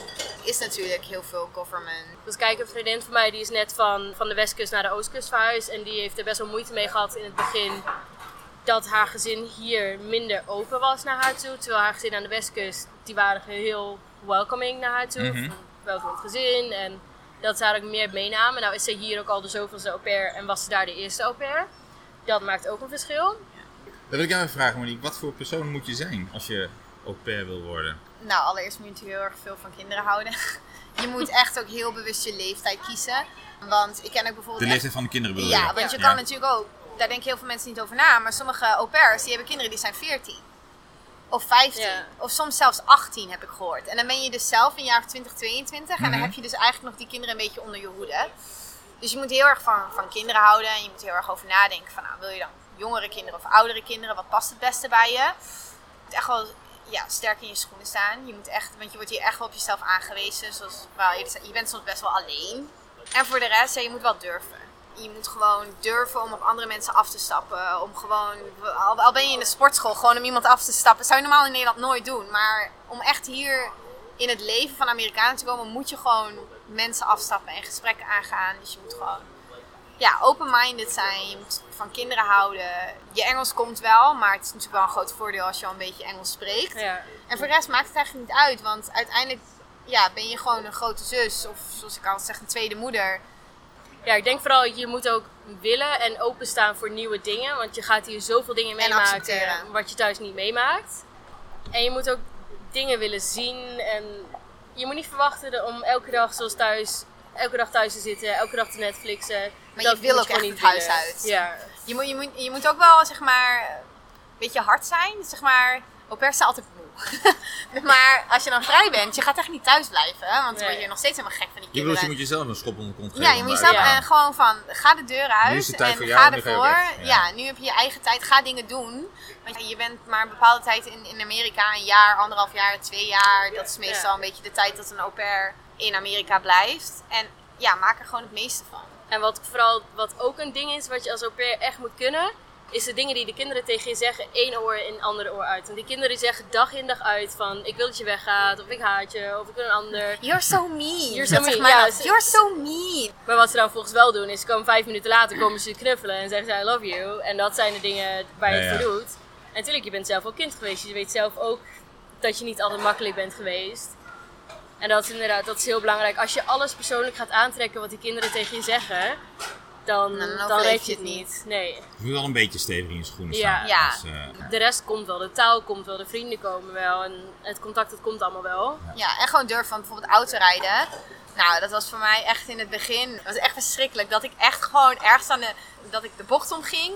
is natuurlijk heel veel government. Dus kijk, een vriendin van mij die is net van, van de westkust naar de oostkust verhuisd. En die heeft er best wel moeite mee gehad in het begin. Dat haar gezin hier minder open was naar haar toe. Terwijl haar gezin aan de westkust, die waren heel welcoming naar haar toe. Mhm. Welkom het gezin. En dat ze haar ook meer meenamen. Nou is ze hier ook al de zoveelste au pair en was ze daar de eerste au pair. Dat maakt ook een verschil. Dan wil ik jou even vragen Monique, wat voor persoon moet je zijn als je au pair wil worden? Nou, allereerst moet je heel erg veel van kinderen houden. Je moet echt ook heel bewust je leeftijd kiezen. Want ik ken ook bijvoorbeeld... De echt- leeftijd van de kinderen bedoel Ja, want je Ja. kan natuurlijk ook... Daar denken heel veel mensen niet over na. Maar sommige au pairs, die hebben kinderen die zijn 14. Of 15. Ja. Of soms zelfs 18 heb ik gehoord. En dan ben je dus zelf in jaar 2022. En dan Mhm. heb je dus eigenlijk nog die kinderen een beetje onder je hoede. Dus je moet heel erg van, van kinderen houden. En je moet heel erg over nadenken van... Nou, wil je dan jongere kinderen of oudere kinderen? Wat past het beste bij je? Je moet echt wel ja, sterk in je schoenen staan. Je moet echt, want je wordt hier echt wel op jezelf aangewezen. Zoals wel je bent soms best wel alleen. En voor de rest, ja, je moet wel durven. Je moet gewoon durven om op andere mensen af te stappen. Om gewoon, al, ben je in de sportschool, gewoon om iemand af te stappen. zou je normaal in Nederland nooit doen. Maar om echt hier in het leven van Amerikanen te komen, moet je gewoon mensen afstappen en gesprekken aangaan. Dus je moet gewoon ja, open-minded zijn. Je moet van kinderen houden. Je Engels komt wel, maar het is natuurlijk wel een groot voordeel als je al een beetje Engels spreekt. Ja. En voor de rest maakt het eigenlijk niet uit, want uiteindelijk ja, ben je gewoon een grote zus of zoals ik al zeg, een tweede moeder. Ja, ik denk vooral, je moet ook willen en openstaan voor nieuwe dingen. Want je gaat hier zoveel dingen En meemaken accepteren. wat je thuis niet meemaakt. En je moet ook dingen willen zien. En je moet niet verwachten om elke dag zoals thuis, elke dag thuis te zitten, elke dag te Netflixen. Maar Dat je wil ook gewoon echt niet het huis willen. uit. Ja. Je moet, je, moet, je moet ook wel, zeg maar, een beetje hard zijn. Zeg maar, au pairs zijn altijd. maar als je dan vrij bent, je gaat echt niet thuis blijven. hè, Want dan word je nog steeds helemaal gek van die Je bedoelt, kinderen. je moet jezelf een schop onder de kont geven. Ja, je moet jezelf Ja. eh, gewoon van, ga de deur uit is de tijd en voor jou ga nu ervoor. Ja. Ja. nu heb je je eigen tijd, ga dingen doen. Want je bent maar een bepaalde tijd in, in Amerika, een jaar, anderhalf jaar, twee jaar. Dat is meestal Ja. een beetje de tijd dat een au pair in Amerika blijft. En ja, maak er gewoon het meeste van. En wat vooral wat ook een ding is, wat je als au pair echt moet kunnen, is de dingen die de kinderen tegen je zeggen, één oor in andere oor uit. En die kinderen die zeggen dag in dag uit van ik wil dat je weggaat, of ik haat je, of ik wil een ander. You're so mean. You're so Dat mean, ja, ze- You're so mean. Maar wat ze dan volgens wel doen, is ze komen vijf minuten later komen ze knuffelen en zeggen ze I love you. En dat zijn de dingen waar je Ja, het ja. voor doet. En natuurlijk, je bent zelf ook kind geweest. Je weet zelf ook dat je niet altijd makkelijk bent geweest. En dat is inderdaad, dat is heel belangrijk. Als je alles persoonlijk gaat aantrekken wat die kinderen tegen je zeggen, dan, Dan dan, overleef red je het het niet. Nee. Je moet wel een beetje stevig in je schoenen staan. Ja. Dus, eh, De rest komt wel, de taal komt wel, de vrienden komen wel en het contact, het komt allemaal wel. Ja, en gewoon durven van bijvoorbeeld autorijden. Nou, dat was voor mij echt in het begin, dat was echt verschrikkelijk. Dat ik echt gewoon ergens aan de, dat ik de bocht omging.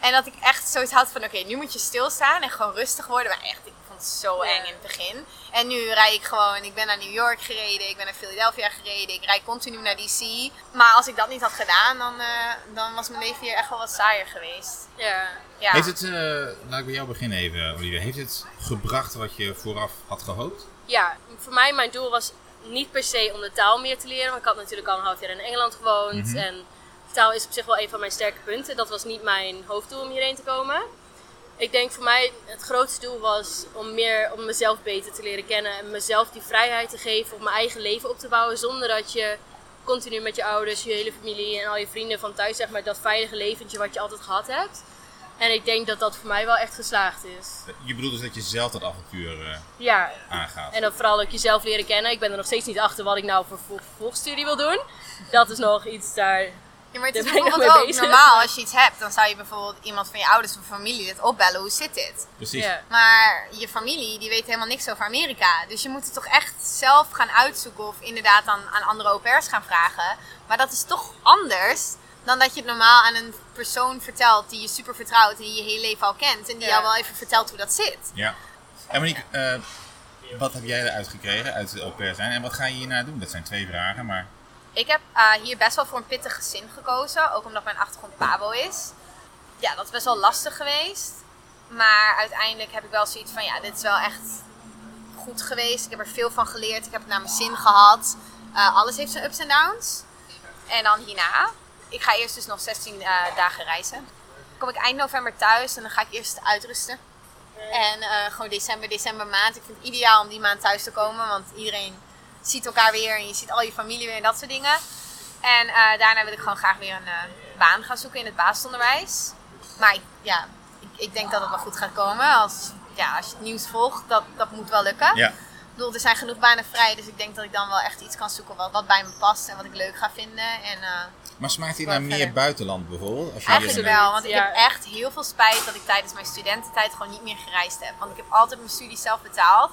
En dat ik echt zoiets had van, oké, nu moet je stilstaan en gewoon rustig worden. Maar echt, ik vond het zo Ja. eng in het begin. En nu rijd ik gewoon, ik ben naar New York gereden, ik ben naar Philadelphia gereden. Ik rijd continu naar DC. Maar als ik dat niet had gedaan, dan, eh, dan was mijn leven hier echt wel wat saaier geweest. Ja. Ja. Heeft het, eh, laat ik bij jou beginnen even, Olivia. Heeft het gebracht wat je vooraf had gehoopt? ja, voor mij mijn doel was niet per se om de taal meer te leren. Want ik had natuurlijk al een half jaar in Engeland gewoond. Mhm. En taal is op zich wel een van mijn sterke punten. Dat was niet mijn hoofddoel om hierheen te komen. Ik denk voor mij het grootste doel was om, meer, om mezelf beter te leren kennen. En mezelf die vrijheid te geven om mijn eigen leven op te bouwen. Zonder dat je continu met je ouders, je hele familie en al je vrienden van thuis, zeg maar, dat veilige leventje wat je altijd gehad hebt. En ik denk dat dat voor mij wel echt geslaagd is. Je bedoelt dus dat je zelf dat avontuur eh, Ja, aangaat. en dan vooral ook jezelf leren kennen. Ik ben er nog steeds niet achter wat ik nou voor voor vervolgstudie wil doen. Dat is nog iets daar. Ja, maar het is bijvoorbeeld ook bezig. normaal als je iets hebt, dan zou je bijvoorbeeld iemand van je ouders of familie dit opbellen. Hoe zit dit? Precies. Ja. Maar je familie, die weet helemaal niks over Amerika. Dus je moet het toch echt zelf gaan uitzoeken of inderdaad aan, aan andere au pairs gaan vragen. Maar dat is toch anders dan dat je het normaal aan een persoon vertelt die je super vertrouwt en die je hele leven al kent. En die Ja. jou wel even vertelt hoe dat zit. Ja. En Monique, eh, wat heb jij eruit gekregen uit de au pair zijn? En wat ga je hierna doen? Dat zijn twee vragen, maar... Ik heb eh, hier best wel voor een pittig gezin gekozen. Ook omdat mijn achtergrond Pabo is. Ja, dat is best wel lastig geweest. Maar uiteindelijk heb ik wel zoiets van, ja, dit is wel echt goed geweest. Ik heb er veel van geleerd. Ik heb het naar mijn zin gehad. Eh, alles heeft zijn ups en downs. En dan hierna. Ik ga eerst dus nog 16 eh, dagen reizen. Kom ik eind november thuis en dan ga ik eerst uitrusten. En gewoon december, december maand. Ik vind het ideaal om die maand thuis te komen. Want iedereen ziet elkaar weer en je ziet al je familie weer en dat soort dingen. En eh, daarna wil ik gewoon graag weer een eh, baan gaan zoeken in het basisonderwijs. Maar ik, ja, ik, ik denk dat het wel goed gaat komen. Als, ja, als je het nieuws volgt, dat, dat moet wel lukken. Ja. Ik bedoel, er zijn genoeg banen vrij, dus ik denk dat ik dan wel echt iets kan zoeken wat, wat bij me past en wat ik leuk ga vinden. En, eh, Maar smaakt hij naar meer verder. buitenland bijvoorbeeld? Als je Eigenlijk wel, want ik Ja. heb echt heel veel spijt dat ik tijdens mijn studententijd gewoon niet meer gereisd heb. Want ik heb altijd mijn studie zelf betaald.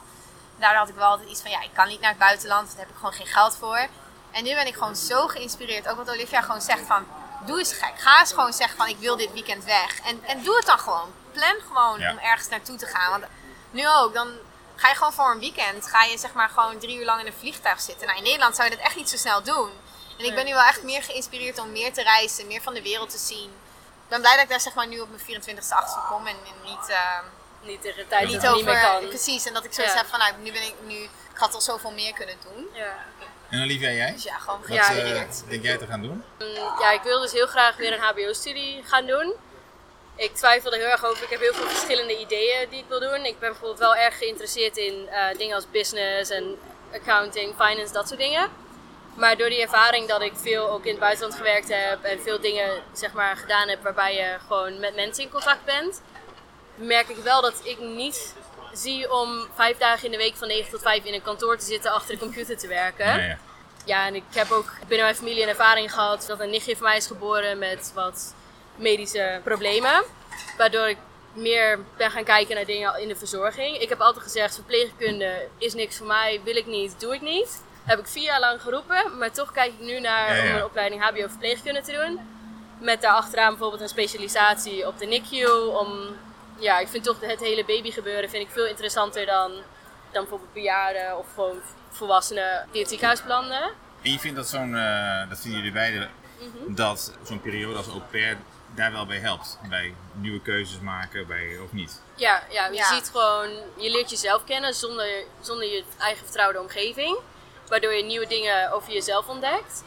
Daardoor had ik wel altijd iets van, ja, ik kan niet naar het buitenland, daar heb ik gewoon geen geld voor. En nu ben ik gewoon zo geïnspireerd, ook wat Olivia gewoon zegt van, doe eens gek. Ga eens gewoon zeggen van, ik wil dit weekend weg. En, en doe het dan gewoon. Plan gewoon Ja. om ergens naartoe te gaan. Want nu ook, dan ga je gewoon voor een weekend, ga je zeg maar gewoon drie uur lang in een vliegtuig zitten. Nou, in Nederland zou je dat echt niet zo snel doen. En ik ben nu wel echt meer geïnspireerd om meer te reizen, meer van de wereld te zien. Ik ben blij dat ik daar zeg maar nu op mijn 24e achter kom en en niet... ehm, Niet tegen de tijd niet dat het niet meer kan. precies. En dat ik zoiets Ja. heb van, nou, nu ben ik, nu, ik had al zoveel meer kunnen doen. Ja. En Olivia, jij? Dus ja, gewoon Wat Ja, eh, denk jij te gaan doen? Mm, Ja, ik wil dus heel graag weer een HBO-studie gaan doen. Ik twijfel er heel erg over. Ik heb heel veel verschillende ideeën die ik wil doen. Ik ben bijvoorbeeld wel erg geïnteresseerd in eh, dingen als business en accounting, finance, dat soort dingen. Maar door die ervaring dat ik veel ook in het buitenland gewerkt heb en veel dingen zeg maar, gedaan heb waarbij je gewoon met mensen in contact bent, merk ik wel dat ik niet zie om vijf dagen in de week van 9 tot 5 in een kantoor te zitten achter de computer te werken. Ja, ja. Ja, en ik heb ook binnen mijn familie een ervaring gehad dat een nichtje van mij is geboren met wat medische problemen. Waardoor ik meer ben gaan kijken naar dingen in de verzorging. Ik heb altijd gezegd, verpleegkunde is niks voor mij, wil ik niet, doe ik niet. Heb ik vier jaar lang geroepen, maar toch kijk ik nu naar Ja, ja. om een opleiding HBO verpleegkunde te doen. Met daarachteraan bijvoorbeeld een specialisatie op de NICU. Om, ja, ik vind toch het hele babygebeuren vind ik veel interessanter dan, dan bijvoorbeeld bejaarden of gewoon volwassenen die het ziekenhuis belanden. En je vindt dat zo'n, eh, dat vinden jullie beiden, Mhm. dat zo'n periode als au pair daar wel bij helpt? Bij nieuwe keuzes maken, bij, of niet? Ja, ja, je Ja. ziet gewoon, je leert jezelf kennen zonder, zonder je eigen vertrouwde omgeving. Waardoor je nieuwe dingen over jezelf ontdekt.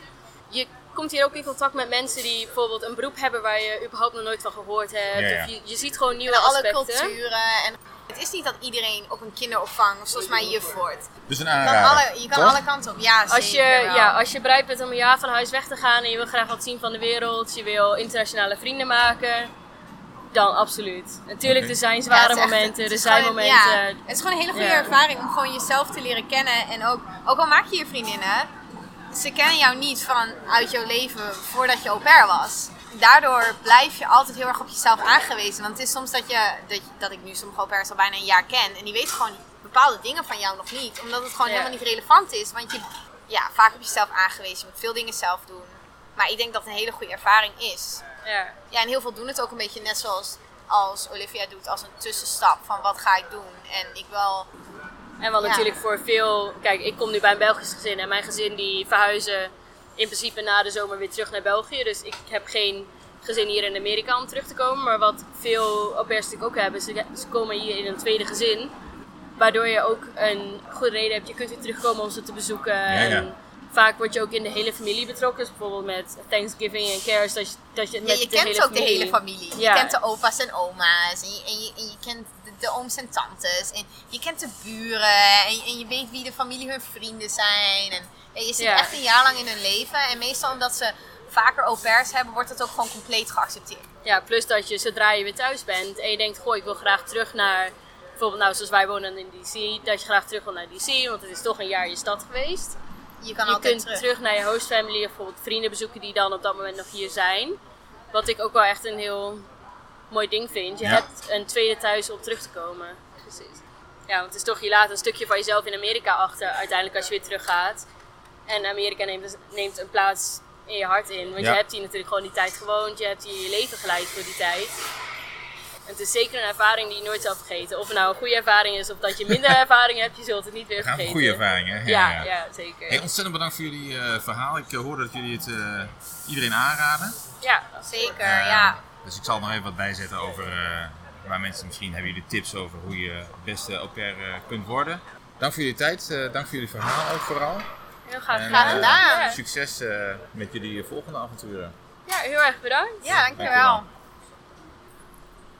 Je komt hier ook in contact met mensen die bijvoorbeeld een beroep hebben waar je überhaupt nog nooit van gehoord hebt. Ja, ja. Of je, je ziet gewoon nieuwe En alle aspecten. culturen. En het is niet dat iedereen op een kinderopvang of zoals mijn juf wordt. Dus een Je kan, aanrader. alle, je kan toch? alle kanten op. Ja, Als je, wel. ja, als je bereid bent om een jaar van huis weg te gaan en je wil graag wat zien van de wereld, je wil internationale vrienden maken, dan absoluut. Natuurlijk, er zijn zware echt- momenten, er zijn gewoon- momenten. ja, het is gewoon een hele goede Ja. ervaring om gewoon jezelf te leren kennen. En ook, ook al maak je je vriendinnen, ze kennen jou niet van uit jouw leven voordat je au pair was. Daardoor blijf je altijd heel erg op jezelf aangewezen. Want het is soms dat, je, dat, dat ik nu sommige au pairs al bijna een jaar ken. En die weten gewoon bepaalde dingen van jou nog niet. Omdat het gewoon Ja. helemaal niet relevant is. Want je ja, vaak op jezelf aangewezen. Je moet veel dingen zelf doen. Maar ik denk dat het een hele goede ervaring is. Ja. Ja, en heel veel doen het ook een beetje net zoals als Olivia doet, als een tussenstap van wat ga ik doen. En ik wel, En wat Ja. natuurlijk voor veel... Kijk, ik kom nu bij een Belgisch gezin en mijn gezin die verhuizen in principe na de zomer weer terug naar België. Dus ik heb geen gezin hier in Amerika om terug te komen. Maar wat veel au pairs natuurlijk ook hebben, ze, ze komen hier in een tweede gezin. Waardoor je ook een goede reden hebt. Je kunt weer terugkomen om ze te bezoeken. ja. En vaak word je ook in de hele familie betrokken. Dus bijvoorbeeld met Thanksgiving en Kerst. Dat je, dat je ja, je de kent hele ook de hele familie. Ja. Je kent de opa's en oma's. En je, en je, en je kent de, ooms en tantes. En je kent de buren. En, je- en je weet wie de familie hun vrienden zijn. En, je zit Ja. echt een jaar lang in hun leven. En meestal omdat ze vaker au pairs hebben, wordt het ook gewoon compleet geaccepteerd. Ja, plus dat je zodra je weer thuis bent en je denkt, goh, ik wil graag terug naar, bijvoorbeeld nou zoals wij wonen in DC, dat je graag terug wil naar DC, want het is toch een jaar je stad geweest. Je kan je kunt terug. terug. naar je host family of bijvoorbeeld vrienden bezoeken die dan op dat moment nog hier zijn. Wat ik ook wel echt een heel mooi ding vind. Je Ja. hebt een tweede thuis om terug te komen. Precies. Ja, want het is toch, je laat een stukje van jezelf in Amerika achter uiteindelijk als je weer teruggaat. En Amerika neemt, dus- neemt een plaats in je hart in. Want Ja. je hebt hier natuurlijk gewoon die tijd gewoond. Je hebt hier je leven geleid voor die tijd. En het is zeker een ervaring die je nooit zal vergeten. Of het nou een goede ervaring is of dat je minder ervaring hebt, je zult het niet weer Ja, vergeten. goede ervaring, hè? Ja, ja. zeker. Hey, ontzettend bedankt voor jullie eh, verhaal. Ik eh, hoorde dat jullie het eh, iedereen aanraden. Ja, Zeker, ja. Dus ik zal nog even wat bijzetten over eh, waar mensen misschien hebben jullie tips over hoe je het beste au pair eh, kunt worden. Dank voor jullie tijd, eh, dank voor jullie verhaal ook vooral. heel graag gedaan. Succes eh, met jullie volgende avonturen. Ja, heel erg bedankt. Ja, dankjewel. Dankjewel.